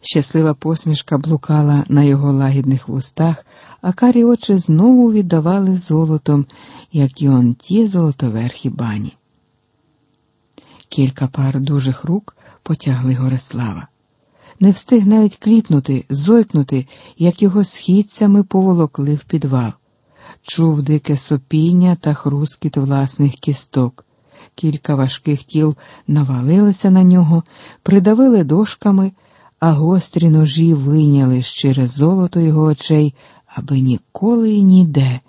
Щаслива посмішка блукала на його лагідних вустах, а карі очі знову віддавали золотом, як і он ті золотоверхі бані. Кілька пар дужих рук потягли Горислава. Не встиг навіть кліпнути, зойкнути, як його східцями поволокли в підвал. Чув дике сопіння та хрускіт власних кісток. Кілька важких тіл навалилися на нього, придавили дошками, а гострі ножі вийняли щире золото його очей, аби ніколи і ніде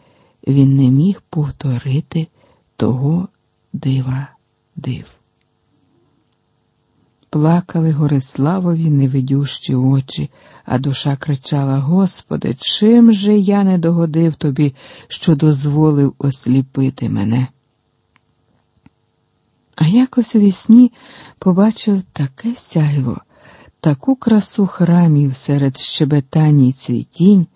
він не міг повторити того дива див. Плакали Гориславові невидющі очі, а душа кричала: Господи, чим же я не догодив тобі, що дозволив осліпити мене? А якось у вісні побачив таке сяйво, таку красу храмів серед щебетані й цвітінь,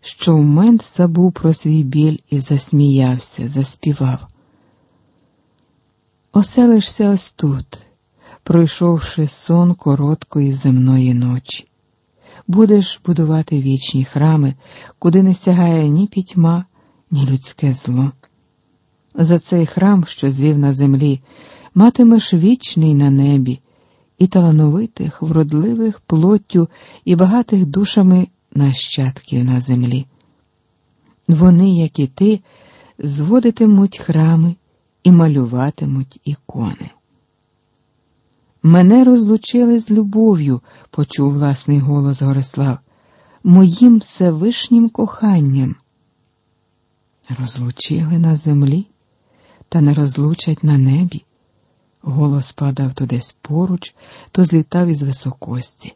що в мент забув про свій біль і засміявся, заспівав. Оселишся ось тут пройшовши сон короткої земної ночі. Будеш будувати вічні храми, куди не сягає ні пітьма, ні людське зло. За цей храм, що звів на землі, матимеш вічний на небі, і талановитих, вродливих плоттю і багатих душами нащадків на землі. Вони, як і ти, зводитимуть храми і малюватимуть ікони. Мене розлучили з любов'ю, почув власний голос Горислав, моїм всевишнім коханням. Розлучили на землі, та не розлучать на небі. Голос падав то десь поруч, то злітав із високості.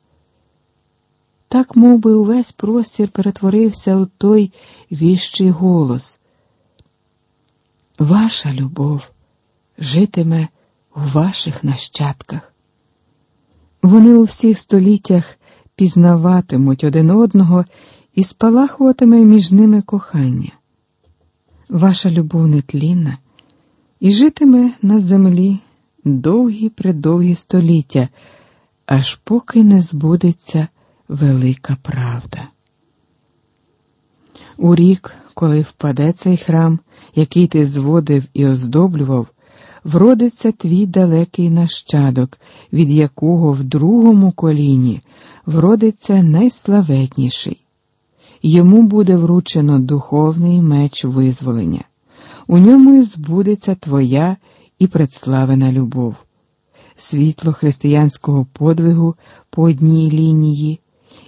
Так мов би, увесь простір перетворився у той віщий голос. Ваша любов житиме у ваших нащадках. Вони у всіх століттях пізнаватимуть один одного і спалахуватиме між ними кохання. Ваша любов нетлінна і житиме на землі довгі предовгі століття, аж поки не збудеться велика правда. У рік, коли впаде цей храм, який ти зводив і оздоблював, вродиться твій далекий нащадок, від якого в другому коліні вродиться найславетніший. Йому буде вручено духовний меч визволення, у ньому і збудеться твоя і предславена любов, світло християнського подвигу по одній лінії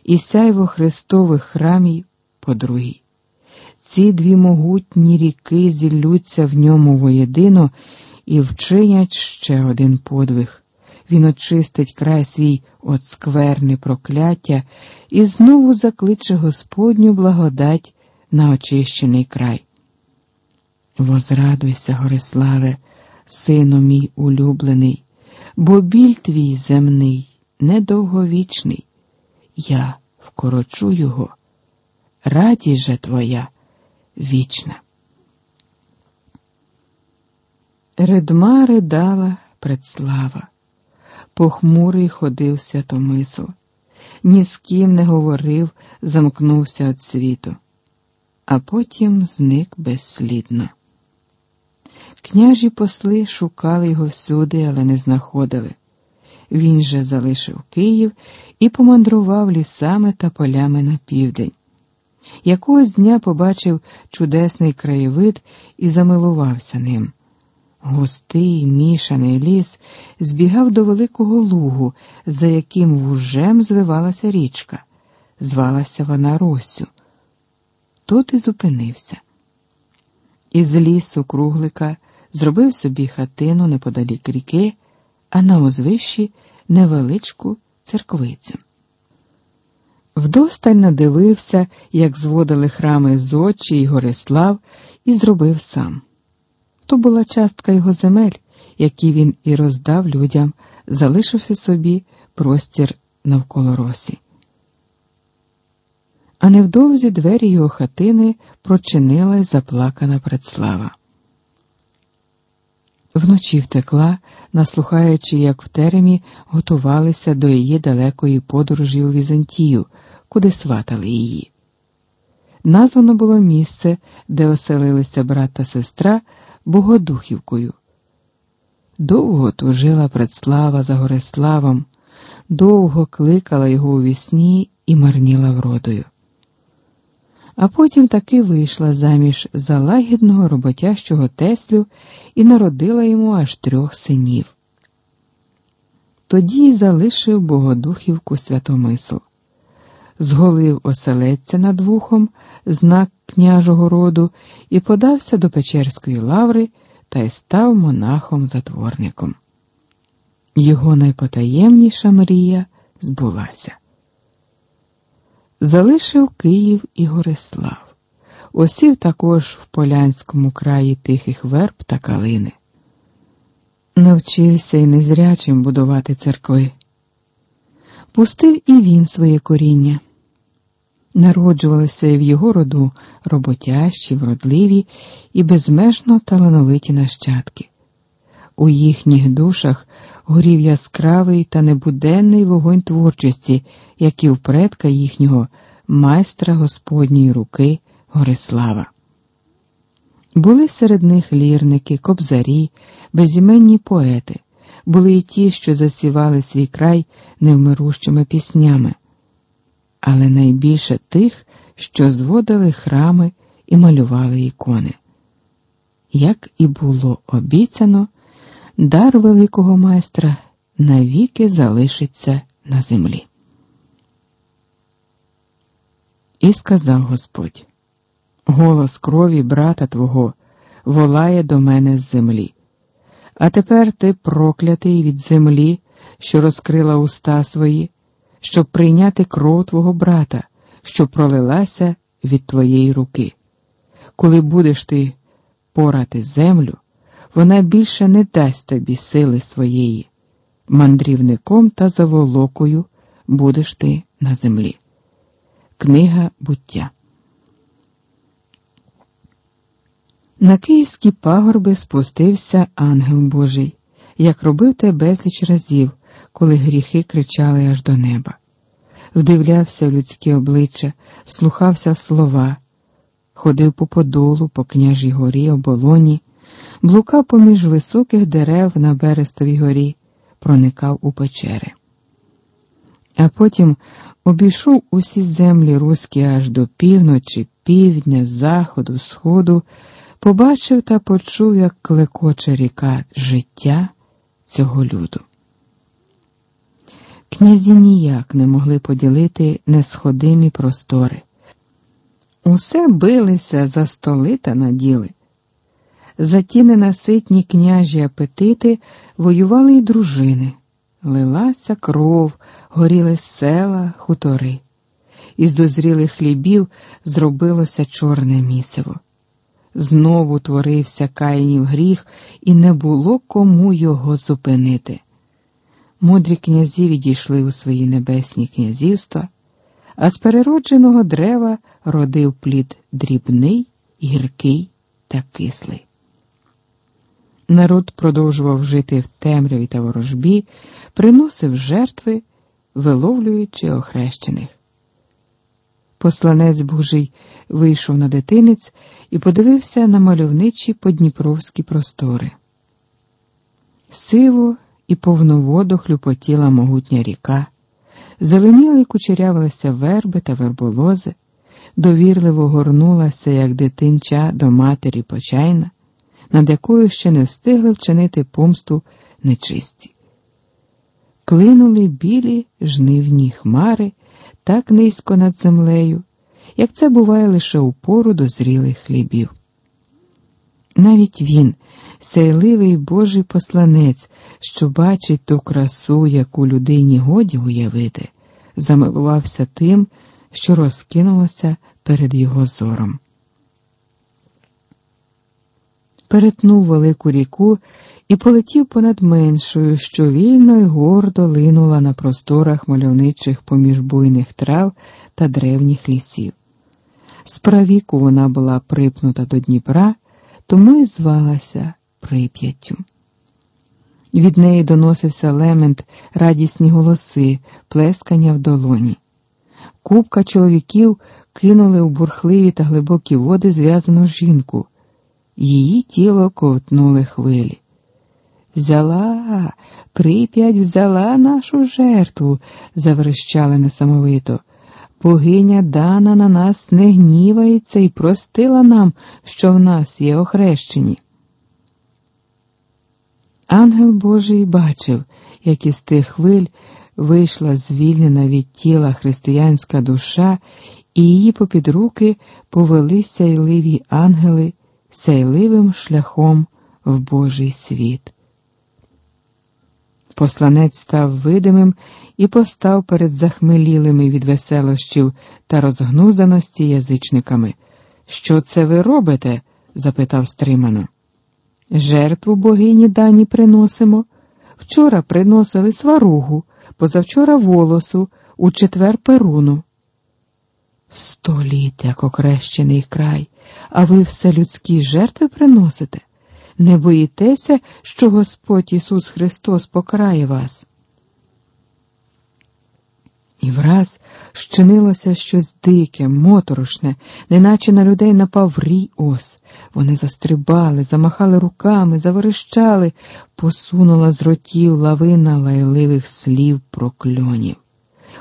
і сяйво Христових храмів по другій. Ці дві могутні ріки зіллються в ньому воєдино і вчинять ще один подвиг. Він очистить край свій от скверни прокляття і знову закличе Господню благодать на очищений край. Возрадуйся, Гориславе, сину мій улюблений, бо біль твій земний, недовговічний. Я вкорочу його, радість же твоя вічна. Редма ридала предслава, похмурий ходив святомисл, ні з ким не говорив, замкнувся від світу, а потім зник безслідно. Княжі посли шукали його всюди, але не знаходили. Він же залишив Київ і помандрував лісами та полями на південь. Якогось дня побачив чудесний краєвид і замилувався ним. Густий мішаний ліс збігав до великого лугу, за яким вужем звивалася річка. Звалася вона Росю. Тут і зупинився. Із лісу круглика зробив собі хатину неподалік ріки, а на узвищі невеличку церквицю. Вдосталь надивився, як зводили храми Зочі й Горислав, і зробив сам. То була частка його земель, які він і роздав людям, залишивши собі простір навколо росі. А невдовзі двері його хатини прочинила й заплакана предслава. Вночі втекла, наслухаючи, як в теремі готувалися до її далекої подорожі у Візантію, куди сватали її. Названо було місце, де оселилися брат та сестра Богодухівкою. Довго тужила предслава за Гориславом, довго кликала його у вісні і марніла вродою. А потім таки вийшла заміж за лагідного роботящого Теслю і народила йому аж трьох синів. Тоді й залишив Богодухівку Святомисл, зголив оселедця над вухом, знак княжого роду, і подався до Печерської лаври та й став монахом-затворником. Його найпотаємніша мрія збулася. Залишив Київ і Горислав, осів також в Полянському краї тихих верб та калини. Навчився й незрячим будувати церкви. Пустив і він своє коріння. Народжувалися в його роду роботящі, вродливі і безмежно талановиті нащадки. У їхніх душах горів яскравий та небуденний вогонь творчості, як і в предка їхнього майстра Господньої руки Горислава. Були серед них лірники, кобзарі, безіменні поети, були й ті, що засівали свій край невмирущими піснями, але найбільше тих, що зводили храми і малювали ікони. Як і було обіцяно, дар великого майстра навіки залишиться на землі. І сказав Господь: Голос крові брата твого волає до мене з землі. А тепер ти проклятий від землі, що розкрила уста свої, щоб прийняти кров твого брата, що пролилася від твоєї руки. Коли будеш ти порати землю, вона більше не дасть тобі сили своєї. Мандрівником та заволокою будеш ти на землі. Книга буття. На київські пагорби спустився ангел Божий, як робив те безліч разів, коли гріхи кричали аж до неба. Вдивлявся в людське обличчя, вслухався слова, ходив по подолу, по княжій горі, оболоні, блукав поміж високих дерев на Берестовій горі, проникав у печери. А потім обійшов усі землі руські аж до півночі, півдня, заходу, сходу, побачив та почув, як клекоче ріка життя цього люду. Князі ніяк не могли поділити несходимі простори. Усе билися за столи та наділи. За ті ненаситні княжі апетити воювали й дружини, лилася кров, горіли села, хутори. Із дозрілих хлібів зробилося чорне місиво. Знову творився каїнів гріх, і не було кому його зупинити. Мудрі князі відійшли у свої небесні князівства, а з переродженого дерева родив плід дрібний, гіркий та кислий. Народ продовжував жити в темряві та ворожбі, приносив жертви, виловлюючи охрещених. Посланець Божий вийшов на дитинець і подивився на мальовничі подніпровські простори. Сиво і повноводо хлюпотіла могутня ріка, зеленіли й кучерявилися верби та верболози, довірливо горнулася, як дитинча до матері почайна над якою ще не встигли вчинити помсту нечисті. Клинули білі жнивні хмари так низько над землею, як це буває лише у пору дозрілих хлібів. Навіть він, сяйливий Божий посланець, що бачить ту красу, яку людині годі уявити, замилувався тим, що розкинулося перед його зором перетнув велику ріку і полетів понад меншою, що вільно й гордо линула на просторах мальовничих поміж буйних трав та древніх лісів. Справіку вона була припнута до Дніпра, тому й звалася Прип'яттю. Від неї доносився лемент, радісні голоси, плескання в долоні. Купка чоловіків кинули у бурхливі та глибокі води зв'язану жінку. Її тіло ковтнули хвилі. Взяла, прип'ять взяла нашу жертву, заверещали несамовито. Богиня Дана на нас не гнівається і простила нам, що в нас є охрещені. Ангел Божий бачив, як із тих хвиль вийшла звільнена від тіла християнська душа, і її попід руки повели сяйливі ангели сяйливим шляхом в Божий світ. Посланець став видимим і постав перед захмелілими від веселощів та розгнузданості язичниками. Що це ви робите? запитав стримано. Жертву богині дані приносимо. Вчора приносили сваругу, позавчора волосу, у четвер перуну. Сто літ, як окрещений край, а ви все людські жертви приносите. Не боїтеся, що Господь Ісус Христос покарає вас. І враз щинилося щось дике, моторошне, неначе на людей напав рій ос. Вони застрибали, замахали руками, заверещали, посунула з ротів лавина лайливих слів прокльонів.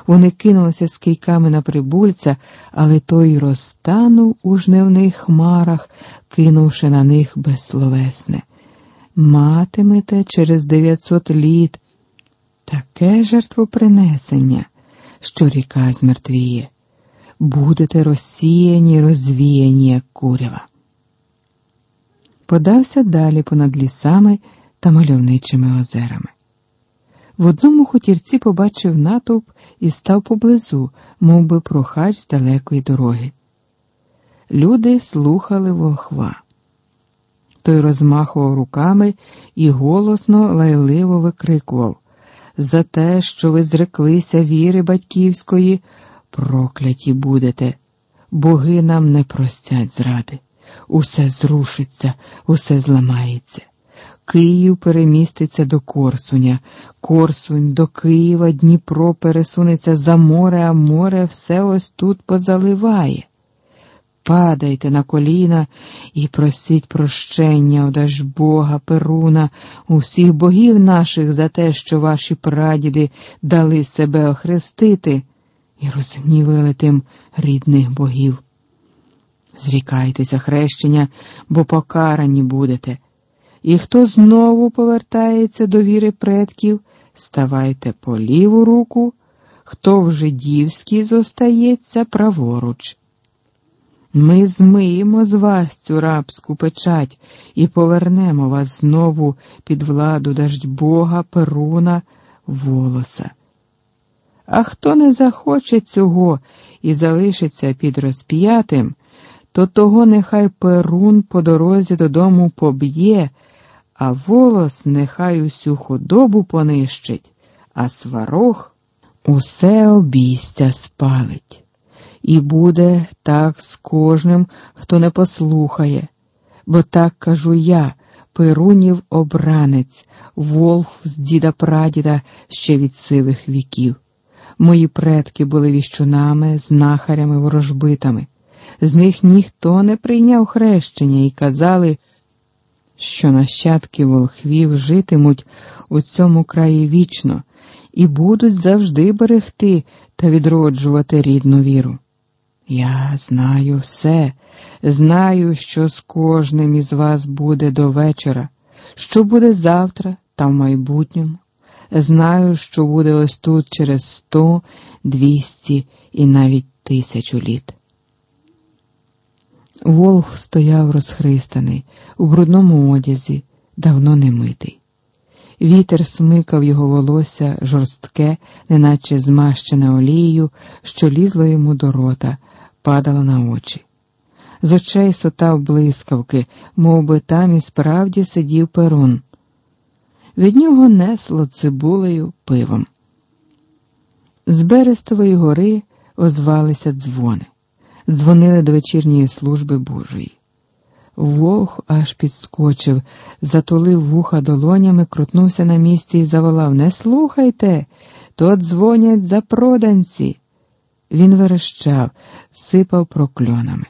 Вони кинулися з кийками на прибульця, але той розтанув у жнивних хмарах, кинувши на них безсловесне. Матимете через дев'ятсот літ таке жертвопринесення що ріка змертвіє, будете розсіяні, розвіяні, як курява. Подався далі понад лісами та мальовничими озерами. В одному хутірці побачив натовп і став поблизу, мов би прохач з далекої дороги. Люди слухали волхва. Той розмахував руками і голосно лайливо викрикував за те, що ви зреклися віри батьківської, прокляті будете. Боги нам не простять зради. Усе зрушиться, усе зламається. Київ переміститься до Корсуня, Корсунь до Києва, Дніпро пересунеться за море, а море все ось тут позаливає падайте на коліна і просіть прощення одаж Бога, Перуна, усіх богів наших за те, що ваші прадіди дали себе охрестити і розгнівили тим рідних богів. Зрікайтеся хрещення, бо покарані будете. І хто знову повертається до віри предків, ставайте по ліву руку, хто в жидівській зостається праворуч. Ми змиємо з вас цю рабську печать і повернемо вас знову під владу даждь Бога, Перуна, волоса. А хто не захоче цього і залишиться під розп'ятим, то того нехай Перун по дорозі додому поб'є, а волос нехай усю худобу понищить, а сварог усе обійстя спалить. І буде так з кожним, хто не послухає, бо так кажу я, Перунів обранець, волх з діда прадіда ще від сивих віків. Мої предки були віщунами, знахарями, ворожбитами. З них ніхто не прийняв хрещення і казали, що нащадки волхвів житимуть у цьому краї вічно і будуть завжди берегти та відроджувати рідну віру. Я знаю все, знаю, що з кожним із вас буде до вечора, що буде завтра та в майбутньому. Знаю, що буде ось тут через сто, двісті і навіть тисячу літ. Волх стояв розхристаний, у брудному одязі, давно не митий. Вітер смикав його волосся жорстке, неначе змащене олією, що лізло йому до рота падала на очі. З очей сотав блискавки, мов би там і справді сидів перун. Від нього несло цибулею пивом. З Берестової гори озвалися дзвони, дзвонили до вечірньої служби Божої. Вовх аж підскочив, затулив вуха долонями, крутнувся на місці і заволав Не слухайте, то дзвонять за проданці. Він верещав, сипав прокльонами.